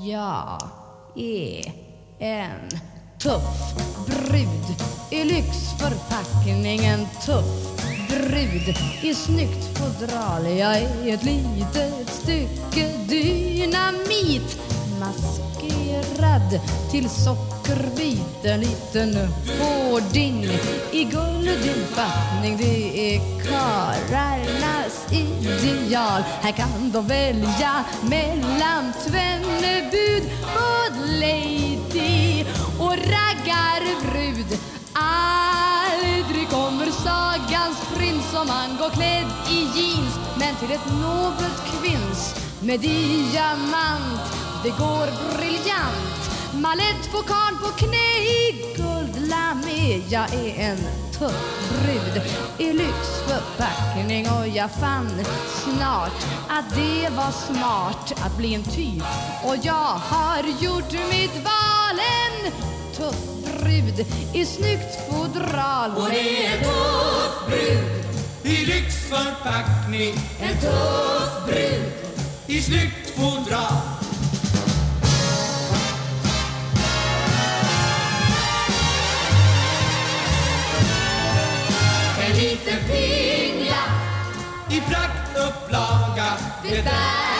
Jag är en tuff brud i lyxförpackning. En tuff brud i snyggt fodral. Jag är ett litet stycke dynamit maskerad till sockerbit. En liten hårding i guldinfattning. Det är karlarnas ideal. Här kan de välja mellan tvenne bud. Lady och raggarbrud. Aldrig kommer sagans prins om han går klädd i jeans men till ett nobelt kvinns med diamant det går briljant Malett karln på knä i guld guldlamé Jag är en tuff brud i lyxförpackning och jag fann snart att det var smart att bli en typ. Och jag har gjort mitt val En tuff brud i snyggt fodral Hon är en tuff brud i lyxförpackning. En tuff brud i snyggt fodral praktupplaga Det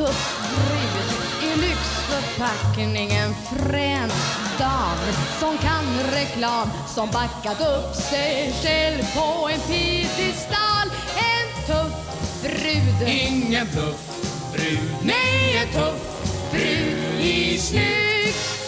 en tuff brud i lyxförpackning En frän dam som kan reklam Som backat upp sig själv på en piedestal. En tuff brud. Ingen bluff, brud, Nej, en tuff brud i snyggt